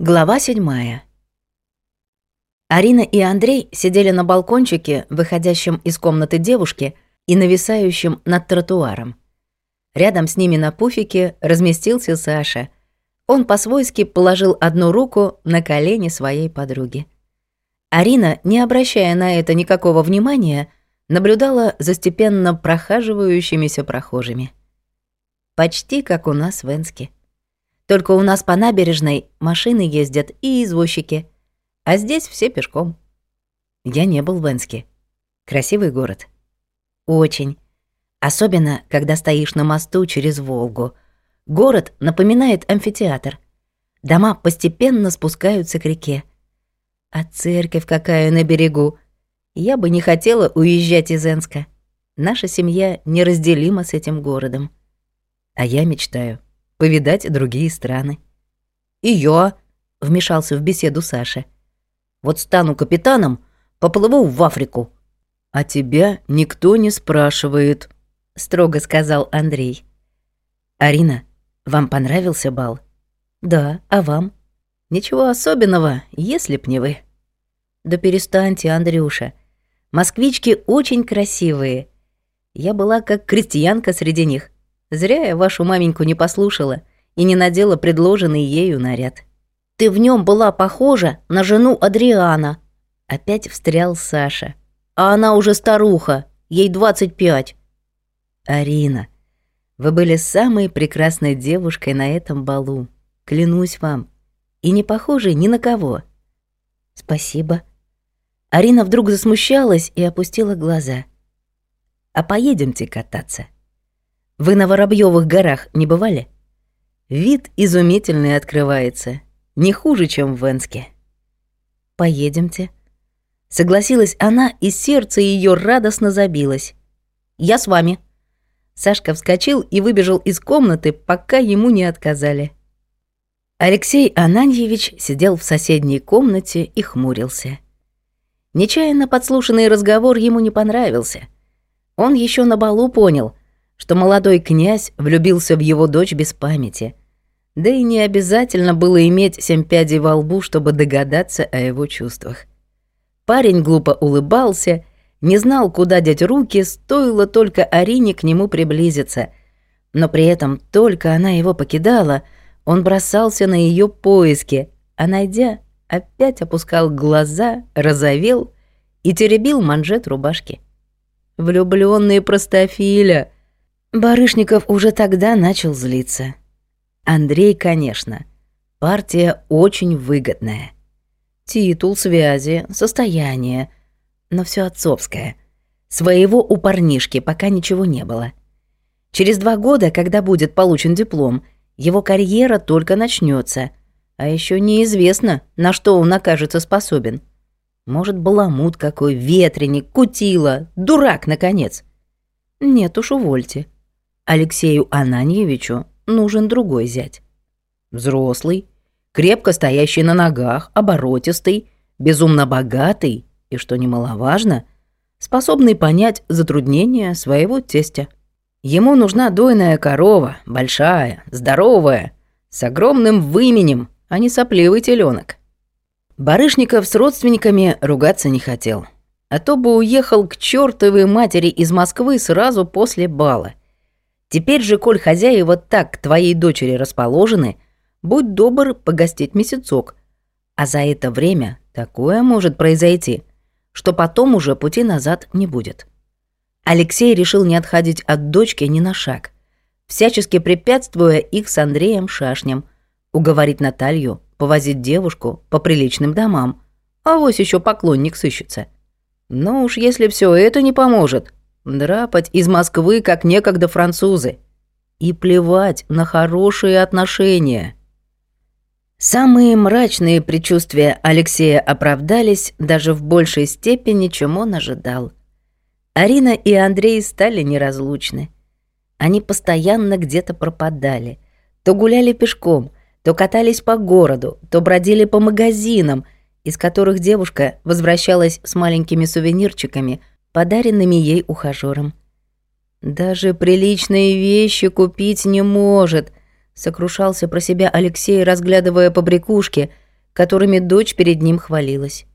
Глава 7. Арина и Андрей сидели на балкончике, выходящем из комнаты девушки и нависающем над тротуаром. Рядом с ними на пуфике разместился Саша. Он по-свойски положил одну руку на колени своей подруги. Арина, не обращая на это никакого внимания, наблюдала за степенно прохаживающимися прохожими. Почти как у нас в Энске. Только у нас по набережной машины ездят и извозчики. А здесь все пешком. Я не был в Энске. Красивый город. Очень. Особенно, когда стоишь на мосту через Волгу. Город напоминает амфитеатр. Дома постепенно спускаются к реке. А церковь какая на берегу. Я бы не хотела уезжать из Энска. Наша семья неразделима с этим городом. А я мечтаю повидать другие страны. И вмешался в беседу Саша. Вот стану капитаном, поплыву в Африку. А тебя никто не спрашивает, строго сказал Андрей. Арина, вам понравился бал? Да, а вам? Ничего особенного, если б не вы. Да перестаньте, Андрюша. Москвички очень красивые. Я была как крестьянка среди них. Зря я вашу маменьку не послушала и не надела предложенный ею наряд. Ты в нем была похожа на жену Адриана. Опять встрял Саша. А она уже старуха, ей 25. Арина, вы были самой прекрасной девушкой на этом балу. Клянусь вам. И не похожей ни на кого. Спасибо. Арина вдруг засмущалась и опустила глаза. А поедемте кататься. Вы на Воробьевых горах не бывали? Вид изумительный открывается. Не хуже, чем в Венске. Поедемте. Согласилась она, и сердце ее радостно забилось. Я с вами. Сашка вскочил и выбежал из комнаты, пока ему не отказали. Алексей Ананьевич сидел в соседней комнате и хмурился. Нечаянно подслушанный разговор ему не понравился. Он еще на балу понял, что молодой князь влюбился в его дочь без памяти. Да и не обязательно было иметь семь пядей во лбу, чтобы догадаться о его чувствах. Парень глупо улыбался, не знал, куда деть руки, стоило только Арине к нему приблизиться. Но при этом только она его покидала, он бросался на ее поиски, а найдя, опять опускал глаза, розовел и теребил манжет рубашки. Влюбленные простофиля!» Барышников уже тогда начал злиться. Андрей, конечно. Партия очень выгодная. Титул, связи, состояние. Но все отцовское. Своего у парнишки пока ничего не было. Через два года, когда будет получен диплом, его карьера только начнется, А еще неизвестно, на что он окажется способен. Может, баламут какой, ветреник, кутила, дурак, наконец. Нет уж, увольте. Алексею Ананьевичу нужен другой зять. Взрослый, крепко стоящий на ногах, оборотистый, безумно богатый и, что немаловажно, способный понять затруднения своего тестя. Ему нужна дойная корова, большая, здоровая, с огромным выменем, а не сопливый теленок. Барышников с родственниками ругаться не хотел, а то бы уехал к чертовой матери из Москвы сразу после бала. Теперь же, коль хозяева так к твоей дочери расположены, будь добр погостить месяцок. А за это время такое может произойти, что потом уже пути назад не будет. Алексей решил не отходить от дочки ни на шаг, всячески препятствуя их с Андреем шашнем, уговорить Наталью, повозить девушку по приличным домам, а вось еще поклонник сыщется. Но уж если все это не поможет, Драпать из Москвы, как некогда французы. И плевать на хорошие отношения. Самые мрачные предчувствия Алексея оправдались даже в большей степени, чем он ожидал. Арина и Андрей стали неразлучны. Они постоянно где-то пропадали. То гуляли пешком, то катались по городу, то бродили по магазинам, из которых девушка возвращалась с маленькими сувенирчиками – подаренными ей ухажером. «Даже приличные вещи купить не может», — сокрушался про себя Алексей, разглядывая побрякушки, которыми дочь перед ним хвалилась.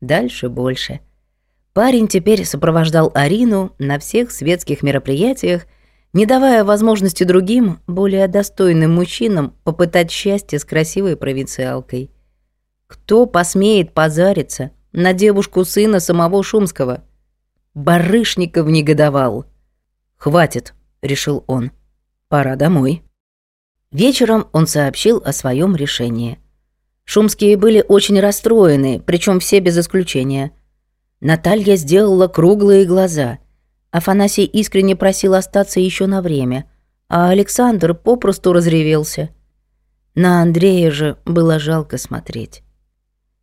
Дальше больше. Парень теперь сопровождал Арину на всех светских мероприятиях, не давая возможности другим, более достойным мужчинам попытать счастье с красивой провинциалкой. Кто посмеет позариться на девушку сына самого Шумского? Барышников негодовал. «Хватит», — решил он. «Пора домой». Вечером он сообщил о своем решении. Шумские были очень расстроены, причем все без исключения. Наталья сделала круглые глаза. Афанасий искренне просил остаться еще на время, а Александр попросту разревелся. На Андрея же было жалко смотреть.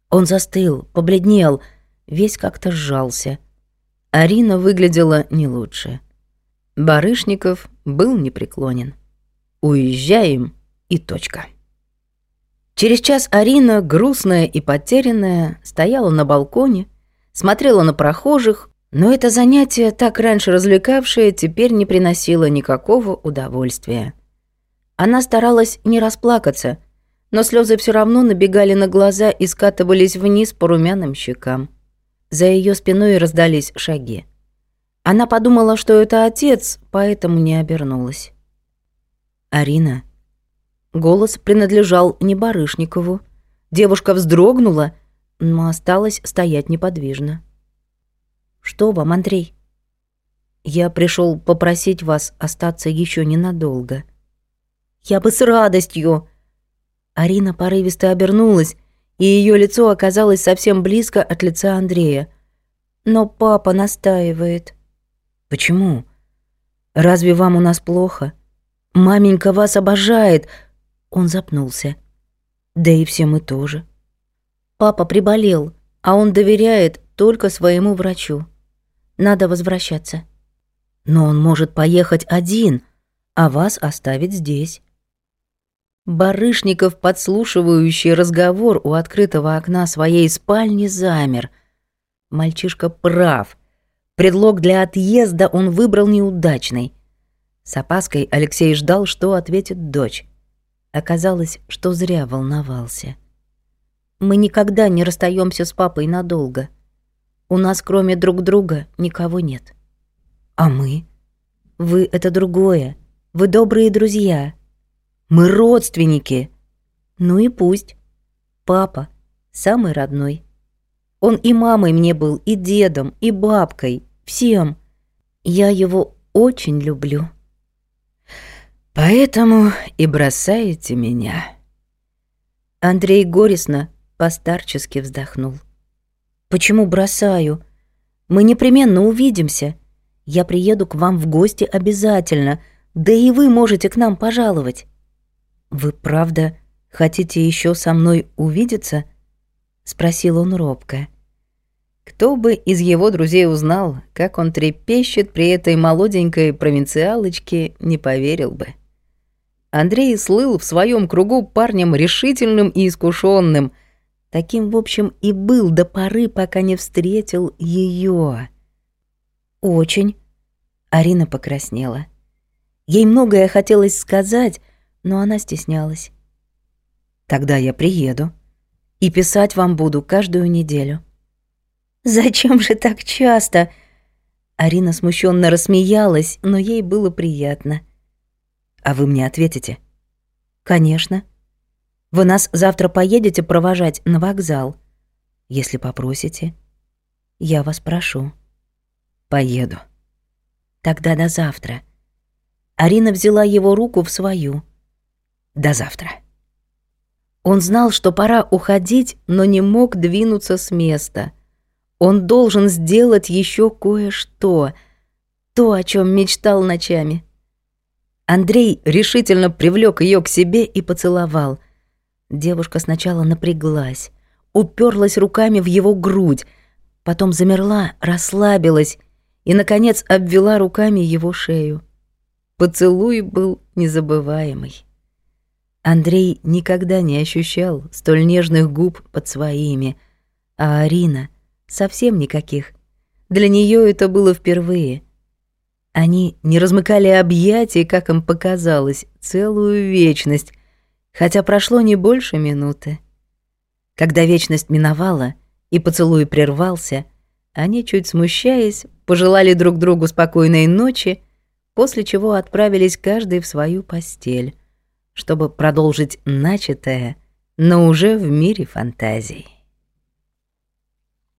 Он застыл, побледнел, весь как-то сжался. Арина выглядела не лучше. Барышников был непреклонен. «Уезжаем» и точка. Через час Арина, грустная и потерянная, стояла на балконе, смотрела на прохожих, но это занятие, так раньше развлекавшее, теперь не приносило никакого удовольствия. Она старалась не расплакаться, но слезы все равно набегали на глаза и скатывались вниз по румяным щекам. За ее спиной раздались шаги. Она подумала, что это отец, поэтому не обернулась. «Арина». Голос принадлежал не Барышникову. Девушка вздрогнула, но осталась стоять неподвижно. «Что вам, Андрей?» «Я пришел попросить вас остаться еще ненадолго». «Я бы с радостью!» Арина порывисто обернулась, и ее лицо оказалось совсем близко от лица Андрея. Но папа настаивает. «Почему? Разве вам у нас плохо? Маменька вас обожает!» Он запнулся. «Да и все мы тоже». Папа приболел, а он доверяет только своему врачу. Надо возвращаться. «Но он может поехать один, а вас оставить здесь». Барышников, подслушивающий разговор у открытого окна своей спальни, замер. Мальчишка прав. Предлог для отъезда он выбрал неудачный. С опаской Алексей ждал, что ответит дочь. Оказалось, что зря волновался. «Мы никогда не расстаемся с папой надолго. У нас кроме друг друга никого нет». «А мы?» «Вы — это другое. Вы добрые друзья». Мы родственники. Ну и пусть. Папа самый родной. Он и мамой мне был, и дедом, и бабкой, всем. Я его очень люблю. Поэтому и бросаете меня. Андрей горестно постарчески вздохнул. Почему бросаю? Мы непременно увидимся. Я приеду к вам в гости обязательно. Да и вы можете к нам пожаловать. «Вы правда хотите еще со мной увидеться?» — спросил он робко. Кто бы из его друзей узнал, как он трепещет при этой молоденькой провинциалочке, не поверил бы. Андрей слыл в своем кругу парнем решительным и искушенным, таким, в общем, и был до поры, пока не встретил ее. «Очень», — Арина покраснела. Ей многое хотелось сказать, но она стеснялась. «Тогда я приеду и писать вам буду каждую неделю». «Зачем же так часто?» Арина смущенно рассмеялась, но ей было приятно. «А вы мне ответите?» «Конечно. Вы нас завтра поедете провожать на вокзал?» «Если попросите». «Я вас прошу». «Поеду». «Тогда до завтра». Арина взяла его руку в свою. До завтра». Он знал, что пора уходить, но не мог двинуться с места. Он должен сделать еще кое-что, то, о чем мечтал ночами. Андрей решительно привлек ее к себе и поцеловал. Девушка сначала напряглась, уперлась руками в его грудь, потом замерла, расслабилась и, наконец, обвела руками его шею. Поцелуй был незабываемый. Андрей никогда не ощущал столь нежных губ под своими, а Арина — совсем никаких. Для нее это было впервые. Они не размыкали объятия, как им показалось, целую вечность, хотя прошло не больше минуты. Когда вечность миновала и поцелуй прервался, они, чуть смущаясь, пожелали друг другу спокойной ночи, после чего отправились каждый в свою постель чтобы продолжить начатое, но уже в мире фантазий.